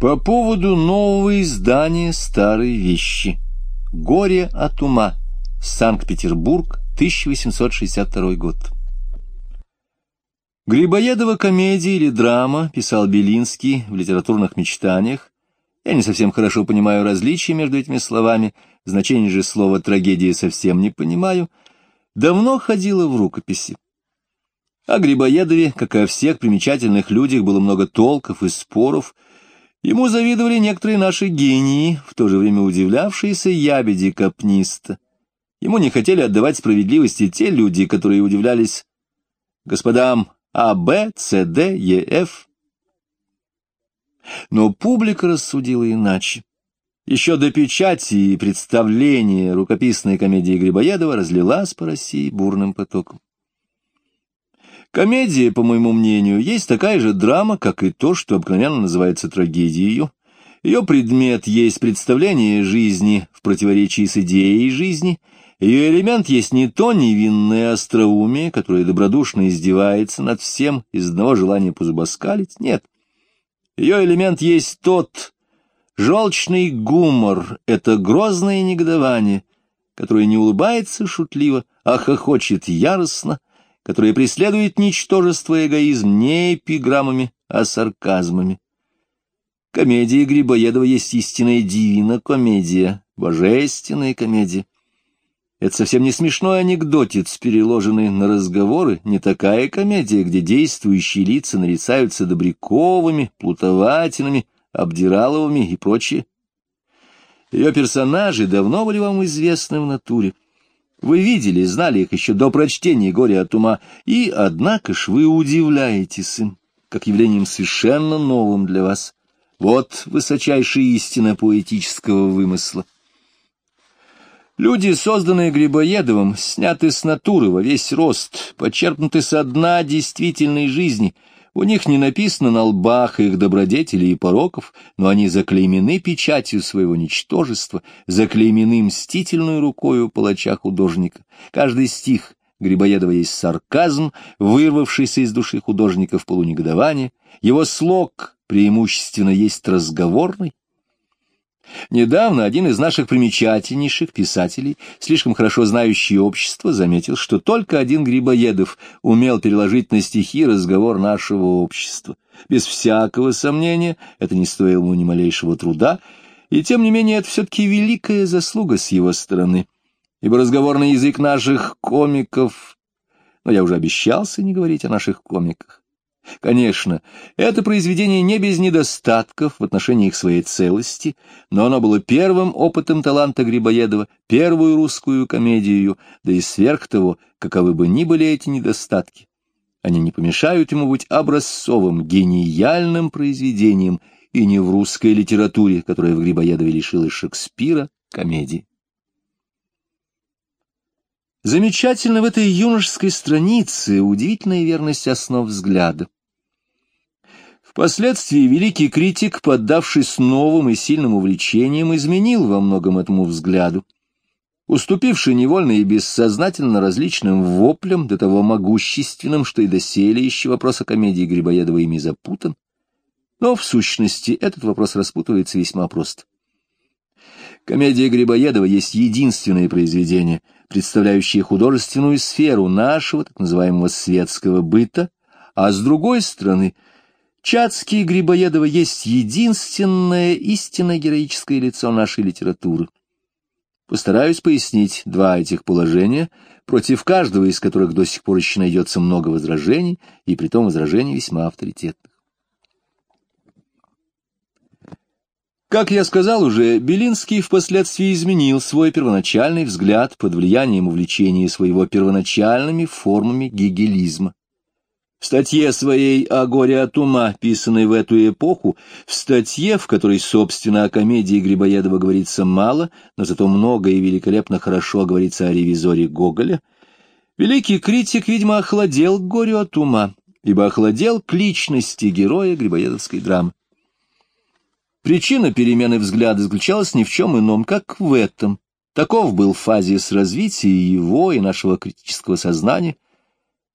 По поводу нового издания старой вещи. Горе от ума. Санкт-Петербург, 1862 год. Грибоедова комедия или драма, писал Белинский в литературных мечтаниях. Я не совсем хорошо понимаю различия между этими словами, значение же слова «трагедия» совсем не понимаю. Давно ходила в рукописи. О Грибоедове, как и о всех примечательных людях, было много толков и споров — Ему завидовали некоторые наши гении, в то же время удивлявшиеся ябеди капниста. Ему не хотели отдавать справедливости те люди, которые удивлялись господам А, Б, С, Д, Е, Ф. Но публика рассудила иначе. Еще до печати и представления рукописной комедии Грибоедова разлилась по России бурным потоком. Комедия, по моему мнению, есть такая же драма, как и то, что обыкновенно называется трагедией. Ее предмет есть представление жизни в противоречии с идеей жизни. Ее элемент есть не то невинное остроумие, которое добродушно издевается над всем из одного желания позубоскалить, нет. Ее элемент есть тот желчный гумор, это грозное негодование, которое не улыбается шутливо, а хохочет яростно, которая преследует ничтожество и эгоизм не эпиграммами, а сарказмами. Комедия Грибоедова есть истинная дивина комедия, божественная комедия. Это совсем не смешной анекдотец, переложенный на разговоры, не такая комедия, где действующие лица нарицаются Добряковыми, Плутоватинами, Обдираловыми и прочее. Ее персонажи давно были вам известны в натуре. Вы видели, знали их еще до прочтения «Горе от ума», и, однако ж, вы удивляетесь им, как явлением совершенно новым для вас. Вот высочайшая истина поэтического вымысла. Люди, созданные Грибоедовым, сняты с натуры во весь рост, почерпнуты со дна действительной жизни — у них не написано на лбах их добродетелей и пороков, но они заклеймены печатью своего ничтожества, заклеймены мстительной рукою палача художника. Каждый стих Грибоедова есть сарказм, вырвавшийся из души художника в полунегодование. Его слог преимущественно есть разговорный, Недавно один из наших примечательнейших писателей, слишком хорошо знающий общество, заметил, что только один Грибоедов умел переложить на стихи разговор нашего общества. Без всякого сомнения, это не стоило ему ни малейшего труда, и тем не менее это все-таки великая заслуга с его стороны, ибо разговорный язык наших комиков... Но я уже обещался не говорить о наших комиках. Конечно, это произведение не без недостатков в отношении их своей целости, но оно было первым опытом таланта Грибоедова, первую русскую комедию, да и сверх того, каковы бы ни были эти недостатки. Они не помешают ему быть образцовым, гениальным произведением и не в русской литературе, которая в Грибоедове лишилась Шекспира, комедии. Замечательно в этой юношеской странице удивительная верность основ взгляда. Впоследствии великий критик, поддавшись новым и сильным увлечениям, изменил во многом этому взгляду. Уступивший невольно и бессознательно различным воплям, до того могущественным, что и доселе еще вопрос о комедии Грибоедова ими запутан, но в сущности этот вопрос распутывается весьма просто. Комедия Грибоедова есть единственное произведение, представляющее художественную сферу нашего так называемого светского быта, а с другой стороны — Чацкий Грибоедова есть единственное истинно героическое лицо нашей литературы. Постараюсь пояснить два этих положения, против каждого из которых до сих пор еще найдется много возражений, и притом возражений весьма авторитетных. Как я сказал уже, Белинский впоследствии изменил свой первоначальный взгляд под влиянием увлечения своего первоначальными формами гегелизма. В статье своей о горе от ума, писанной в эту эпоху, в статье, в которой, собственно, о комедии Грибоедова говорится мало, но зато много и великолепно хорошо говорится о ревизоре Гоголя, великий критик, видимо, охладел к горю от ума, ибо охладел к личности героя Грибоедовской драмы. Причина перемены взгляда заключалась ни в чем ином, как в этом. Таков был фазис развития его и нашего критического сознания —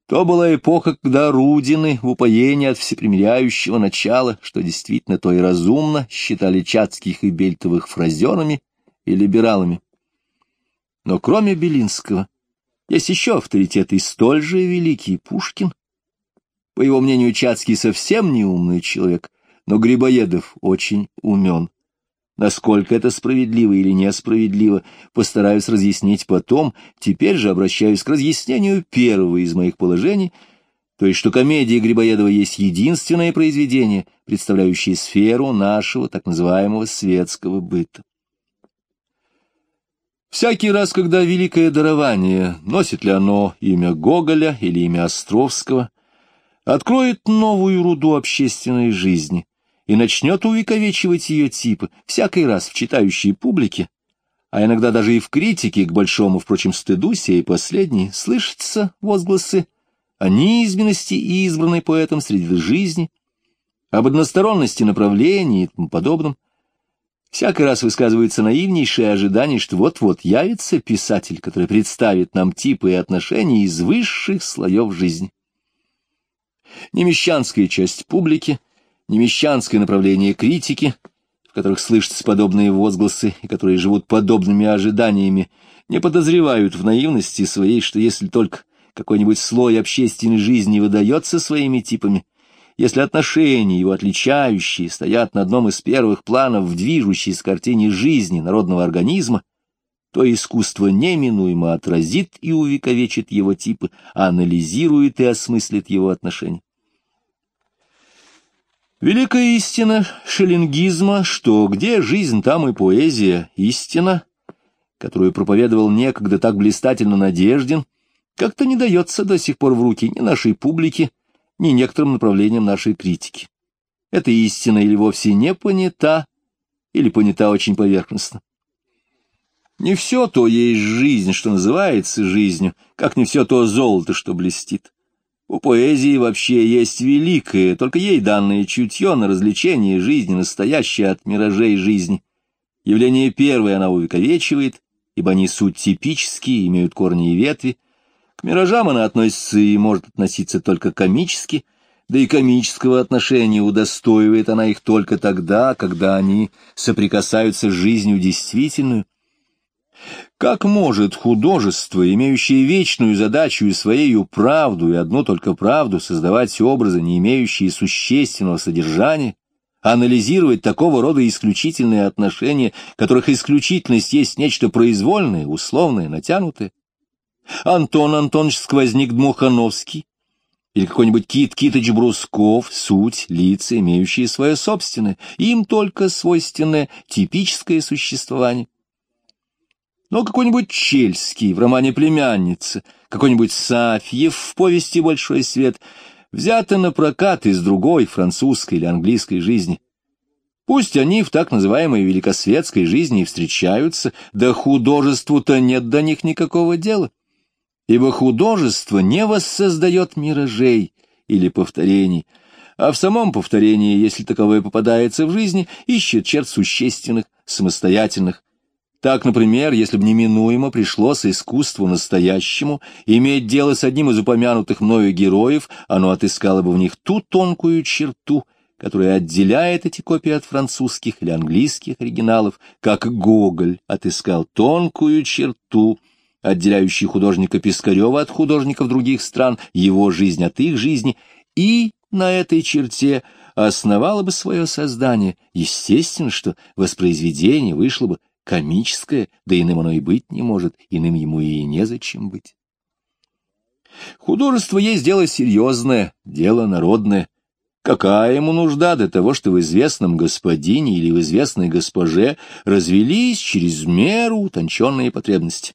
То была эпоха, когда Рудины в упоении от всепримиряющего начала, что действительно то и разумно, считали Чацких и Бельтовых фразерами и либералами. Но кроме Белинского, есть еще авторитеты столь же великий Пушкин. По его мнению, Чацкий совсем не умный человек, но Грибоедов очень умен. Насколько это справедливо или несправедливо, постараюсь разъяснить потом, теперь же обращаюсь к разъяснению первого из моих положений, то есть что комедия Грибоедова есть единственное произведение, представляющее сферу нашего так называемого светского быта. Всякий раз, когда великое дарование, носит ли оно имя Гоголя или имя Островского, откроет новую руду общественной жизни и начнет увековечивать ее типы, всякий раз в читающей публике, а иногда даже и в критике, к большому, впрочем, стыду сей последней, слышатся возгласы о низменности избранной поэтом среди жизни, об односторонности направлений и тому подобном, Всякий раз высказывается наивнейшее ожидание, что вот-вот явится писатель, который представит нам типы и отношения из высших слоев жизни. Немещанская часть публики, немещанское направление критики, в которых слышатся подобные возгласы и которые живут подобными ожиданиями, не подозревают в наивности своей, что если только какой-нибудь слой общественной жизни выдается своими типами, если отношения его отличающие стоят на одном из первых планов в движущейся картине жизни народного организма, то искусство неминуемо отразит и увековечит его типы, анализирует и осмыслит его отношения. Великая истина шеллингизма, что где жизнь, там и поэзия, истина, которую проповедовал некогда так блистательно Надеждин, как-то не дается до сих пор в руки ни нашей публике, ни некоторым направлением нашей критики. Эта истина или вовсе не понята, или понята очень поверхностно. Не все то есть жизнь, что называется жизнью, как не все то золото, что блестит. У поэзии вообще есть великое, только ей данное чутье на развлечение жизни, настоящее от миражей жизни. Явление первое она увековечивает, ибо они суть типические, имеют корни и ветви, к миражам она относится и может относиться только комически, да и комического отношения удостоивает она их только тогда, когда они соприкасаются с жизнью действительную. Как может художество, имеющее вечную задачу и своею правду, и одну только правду, создавать образы, не имеющие существенного содержания, анализировать такого рода исключительные отношения, которых исключительность есть нечто произвольное, условное, натянутое? Антон Антонович Сквозник-Дмухановский или какой-нибудь Кит Китыч Брусков, суть, лица, имеющие свое собственное, им только свойственное типическое существование. Но какой-нибудь Чельский в романе «Племянница», какой-нибудь Сафьев в повести «Большой свет» взято на прокат из другой французской или английской жизни. Пусть они в так называемой великосветской жизни и встречаются, да художеству-то нет до них никакого дела ибо художество не воссоздает миражей или повторений, а в самом повторении, если таковое попадается в жизни, ищет черт существенных, самостоятельных. Так, например, если бы неминуемо пришлось искусству настоящему иметь дело с одним из упомянутых мною героев, оно отыскало бы в них ту тонкую черту, которая отделяет эти копии от французских или английских оригиналов, как Гоголь отыскал тонкую черту, отделяющий художника Пискарева от художников других стран, его жизнь от их жизни, и на этой черте основало бы свое создание. Естественно, что воспроизведение вышло бы комическое, да иным оно и быть не может, иным ему и незачем быть. Художество есть дело серьезное, дело народное. Какая ему нужда до того, что в известном господине или в известной госпоже развелись через меру утонченные потребности?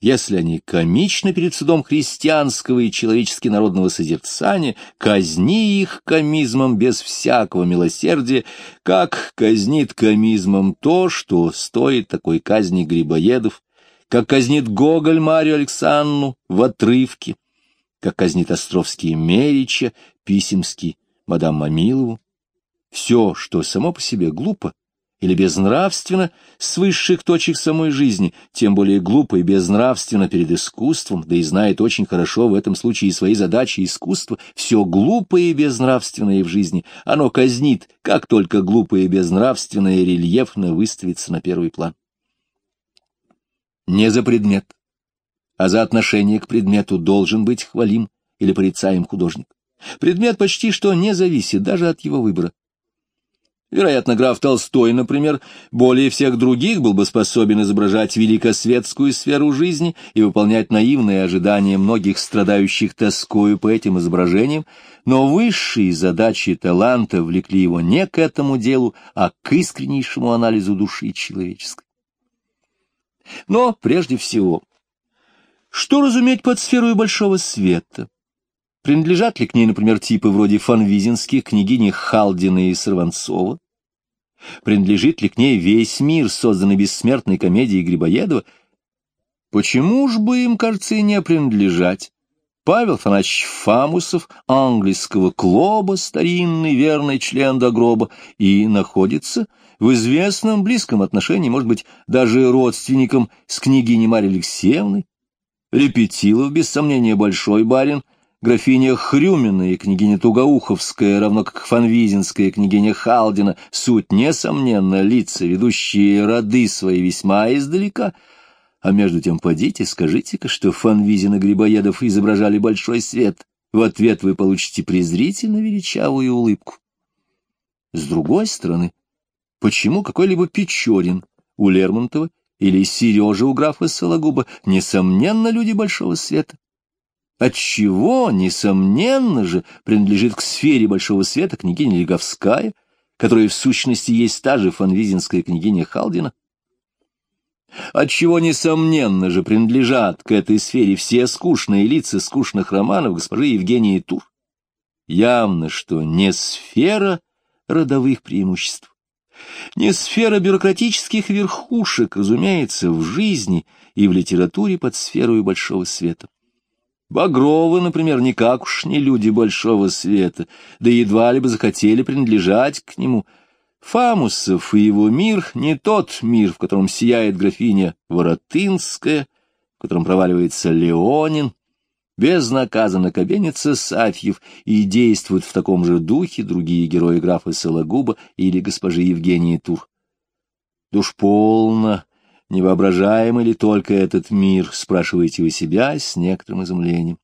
Если они комичны перед судом христианского и человечески народного созерцания, казни их комизмом без всякого милосердия, как казнит комизмом то, что стоит такой казни Грибоедов, как казнит Гоголь Марию Александру в отрывке, как казнит Островский Мерича, Писемский, мадам Мамилову. Все, что само по себе глупо, или безнравственно с высших точек самой жизни, тем более глупо и безнравственно перед искусством, да и знает очень хорошо в этом случае свои задачи искусства, все глупое и безнравственное в жизни, оно казнит, как только глупое и безнравственное рельефно выставится на первый план. Не за предмет, а за отношение к предмету должен быть хвалим или порицаем художник. Предмет почти что не зависит даже от его выбора. Вероятно, граф Толстой, например, более всех других был бы способен изображать великосветскую сферу жизни и выполнять наивные ожидания многих страдающих тоскою по этим изображениям, но высшие задачи таланта влекли его не к этому делу, а к искреннейшему анализу души человеческой. Но, прежде всего, что разуметь под сферой большого света? Принадлежат ли к ней, например, типы вроде фанвизинских, княгини Халдина и Сорванцова? Принадлежит ли к ней весь мир, созданный бессмертной комедией Грибоедова? Почему ж бы им, кажется, не принадлежать? Павел Фанач Фамусов, английского клуба, старинный верный член до гроба, и находится в известном близком отношении, может быть, даже родственником с княгиней Марьей Алексеевной. Репетилов, без сомнения, большой барин — графиня Хрюмина и княгиня Тугоуховская, равно как Фанвизинская княгиня Халдина, суть, несомненно, лица, ведущие роды свои весьма издалека. А между тем, подите, скажите-ка, что Фанвизин и Грибоедов изображали большой свет. В ответ вы получите презрительно величавую улыбку. С другой стороны, почему какой-либо Печорин у Лермонтова или Сережа у графа Сологуба, несомненно, люди большого света? Отчего, несомненно же, принадлежит к сфере большого света княгиня Леговская, которая в сущности есть та же фанвизинская княгиня Халдина? Отчего, несомненно же, принадлежат к этой сфере все скучные лица скучных романов госпожи Евгении Тур? Явно, что не сфера родовых преимуществ, не сфера бюрократических верхушек, разумеется, в жизни и в литературе под сферой большого света. Багровы, например, никак уж не люди большого света, да едва ли бы захотели принадлежать к нему. Фамусов и его мир — не тот мир, в котором сияет графиня Воротынская, в котором проваливается Леонин, безнаказанно кабенится Сафьев, и действуют в таком же духе другие герои графа Сологуба или госпожи Евгении Тур. Душ полно, Невоображаемый ли только этот мир, спрашиваете вы себя с некоторым изумлением.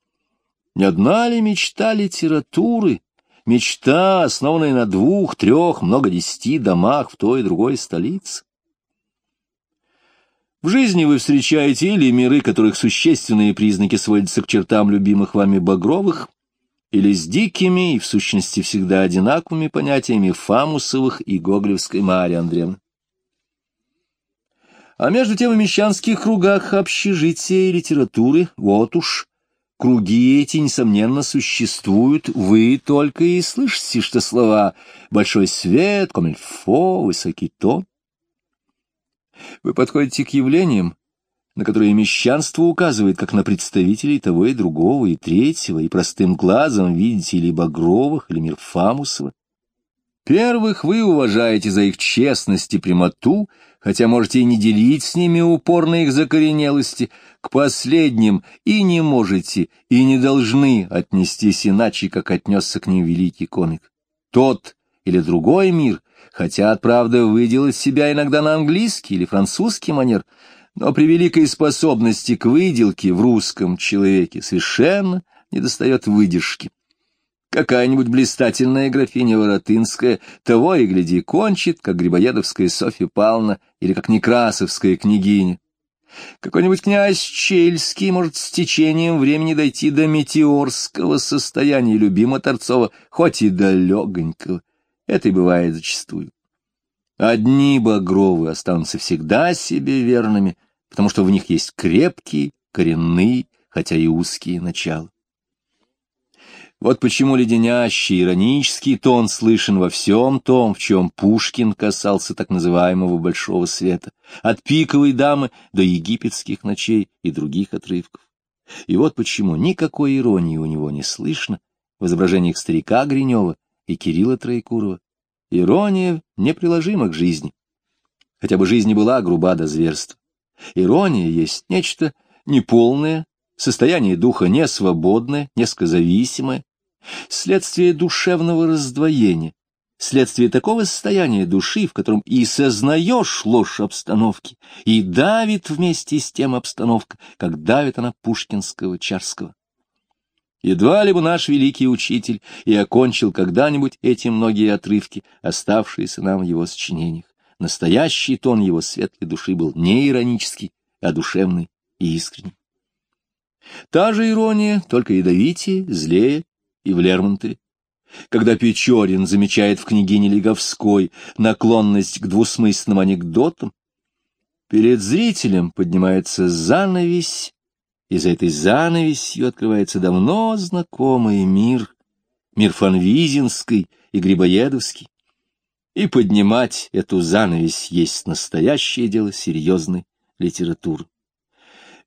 Не одна ли мечта литературы, мечта, основанная на двух, трех, много десяти домах в той и другой столице? В жизни вы встречаете или миры, которых существенные признаки сводятся к чертам любимых вами Багровых, или с дикими и, в сущности, всегда одинаковыми понятиями Фамусовых и Гоголевской Марии Андреевны. А между тем в мещанских кругах общежития и литературы, вот уж, круги эти, несомненно, существуют, вы только и слышите, что слова «большой свет», «комильфо», «высокий тон». Вы подходите к явлениям, на которые мещанство указывает как на представителей того и другого, и третьего, и простым глазом видите или Багровых, или Мирфамусова. Первых вы уважаете за их честность и прямоту, хотя можете и не делить с ними упорно их закоренелости, к последним и не можете, и не должны отнестись иначе, как отнесся к ним великий комик. Тот или другой мир хотят, правда, выделать себя иногда на английский или французский манер, но при великой способности к выделке в русском человеке совершенно недостает выдержки. Какая-нибудь блистательная графиня Воротынская того и гляди кончит, как Грибоедовская Софья Павловна или как Некрасовская княгиня. Какой-нибудь князь Чельский может с течением времени дойти до метеорского состояния любима Торцова, хоть и до легонького. Это и бывает зачастую. Одни багровые останутся всегда себе верными, потому что в них есть крепкие, коренные, хотя и узкие начала. Вот почему леденящий, иронический тон слышен во всем том, в чем Пушкин касался так называемого «большого света», от пиковой дамы до египетских ночей и других отрывков. И вот почему никакой иронии у него не слышно в изображениях старика Гринева и Кирилла Троекурова. Ирония неприложима к жизни. хотя бы жизнь не была груба до зверства. Ирония есть нечто неполное, состояние духа несвободное, несколько зависимое, следствие душевного раздвоения, следствие такого состояния души, в котором и сознаешь ложь обстановки, и давит вместе с тем обстановка, как давит она пушкинского Чарского. Едва ли бы наш великий учитель и окончил когда-нибудь эти многие отрывки, оставшиеся нам в его сочинениях. Настоящий тон его светлой души был не иронический, а душевный и искренний. Та же ирония, только ядовитее, злее и в Лермонтове. Когда Печорин замечает в княгине Леговской наклонность к двусмысленным анекдотам, перед зрителем поднимается занавесь, и за этой занавесью открывается давно знакомый мир, мир фанвизинский и грибоедовский. И поднимать эту занавесь есть настоящее дело серьезной литературы.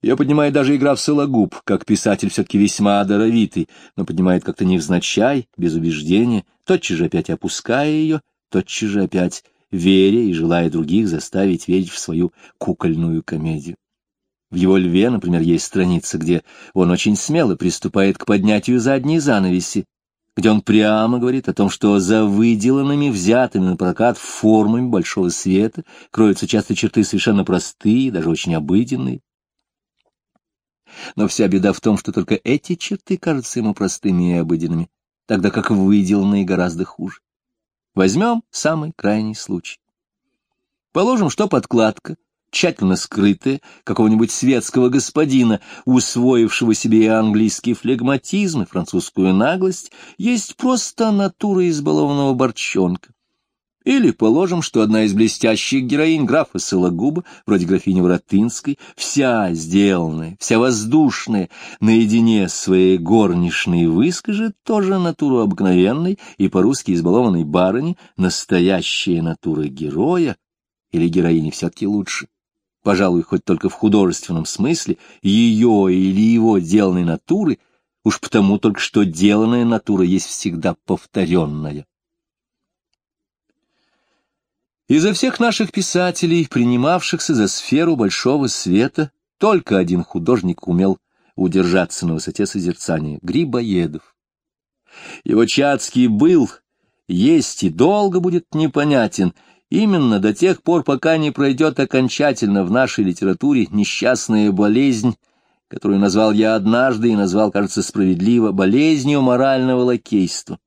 Ее поднимает даже игра в Сологуб, как писатель все-таки весьма даровитый, но поднимает как-то невзначай, без убеждения, тотчас же опять опуская ее, тотчас же опять веря и желая других заставить верить в свою кукольную комедию. В его «Льве», например, есть страница, где он очень смело приступает к поднятию задней занавеси, где он прямо говорит о том, что за выделанными, взятыми на прокат формами большого света кроются часто черты совершенно простые, даже очень обыденные, но вся беда в том, что только эти черты кажутся ему простыми и обыденными, тогда как выделанные гораздо хуже. Возьмем самый крайний случай. Положим, что подкладка, тщательно скрытая, какого-нибудь светского господина, усвоившего себе и английский флегматизм, и французскую наглость, есть просто натура избалованного борчонка, или положим, что одна из блестящих героинь графа Сологуба, вроде графини Воротынской, вся сделанная, вся воздушная, наедине своей горничной выскажет тоже натуру обыкновенной и по-русски избалованной барыни, настоящая натура героя, или героини все-таки лучше. Пожалуй, хоть только в художественном смысле, ее или его деланной натуры, уж потому только что деланная натура есть всегда повторенная. Изо всех наших писателей, принимавшихся за сферу большого света, только один художник умел удержаться на высоте созерцания — Грибоедов. Его Чацкий был, есть и долго будет непонятен, именно до тех пор, пока не пройдет окончательно в нашей литературе несчастная болезнь, которую назвал я однажды и назвал, кажется, справедливо, болезнью морального лакейства.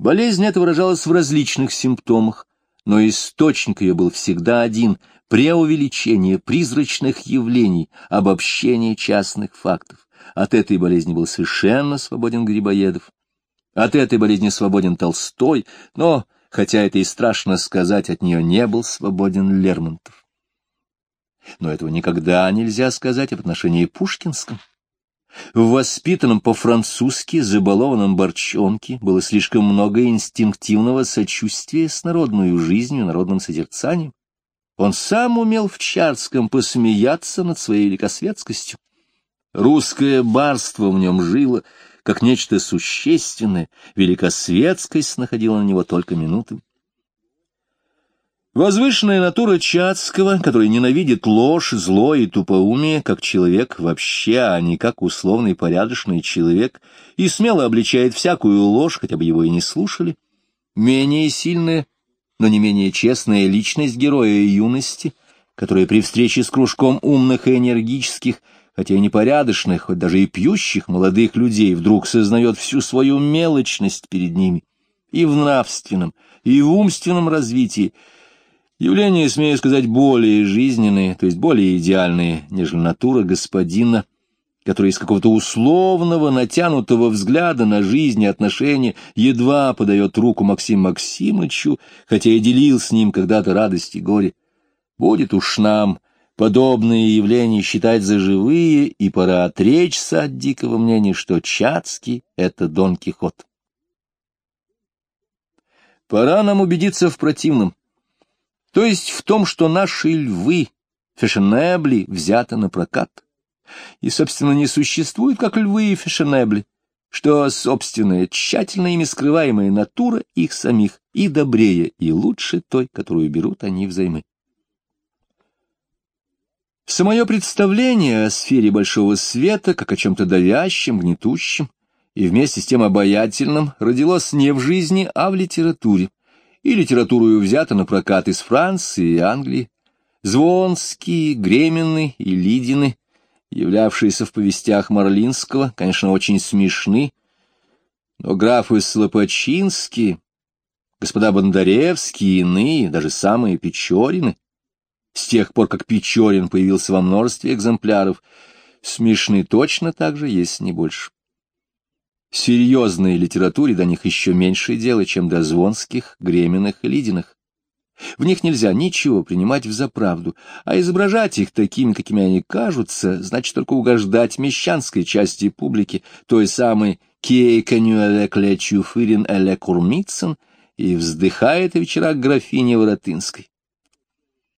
Болезнь эта выражалась в различных симптомах, но источник ее был всегда один — преувеличение призрачных явлений, обобщение частных фактов. От этой болезни был совершенно свободен Грибоедов. От этой болезни свободен Толстой, но, хотя это и страшно сказать, от нее не был свободен Лермонтов. Но этого никогда нельзя сказать об отношении Пушкинском. В воспитанном по-французски забалованном борчонке было слишком много инстинктивного сочувствия с народной жизнью, народным созерцанием. Он сам умел в Чарском посмеяться над своей великосветскостью. Русское барство в нем жило, как нечто существенное, великосветскость находила на него только минуты. Возвышенная натура Чацкого, который ненавидит ложь, зло и тупоумие, как человек вообще, а не как условный порядочный человек, и смело обличает всякую ложь, хотя бы его и не слушали, менее сильная, но не менее честная личность героя юности, которая при встрече с кружком умных и энергических, хотя и непорядочных, хоть даже и пьющих молодых людей, вдруг сознает всю свою мелочность перед ними, и в нравственном, и в умственном развитии, Явления, смею сказать, более жизненные, то есть более идеальные, нежели натура господина, который из какого-то условного, натянутого взгляда на жизнь и отношения едва подает руку Максиму Максимычу, хотя и делил с ним когда-то радость и горе. Будет уж нам подобные явления считать за живые, и пора отречься от дикого мнения, что Чацкий — это Дон Кихот. Пора нам убедиться в противном то есть в том, что наши львы, фешенебли, взяты на прокат. И, собственно, не существует, как львы и фешенебли, что собственная, тщательно ими скрываемая натура их самих и добрее, и лучше той, которую берут они взаймы. Самое представление о сфере большого света, как о чем-то давящем, гнетущем и вместе с тем обаятельном, родилось не в жизни, а в литературе. И литературу взято на прокат из Франции и Англии. Звонские, Гременны и Лидины, являвшиеся в повестях Марлинского, конечно, очень смешны, но графы Слопочинские, господа Бондаревские и иные, даже самые Печорины, с тех пор, как Печорин появился во множестве экземпляров, смешны точно так же, если не больше. Серьезной литературе до них еще меньше дела, чем до Звонских, Гременных и Лидиных. В них нельзя ничего принимать в заправду, а изображать их такими, какими они кажутся, значит только угождать мещанской части публики, той самой «Кейканю элек лечу фырин элек урмитсен» и вздыхает о вечерах графини Воротынской.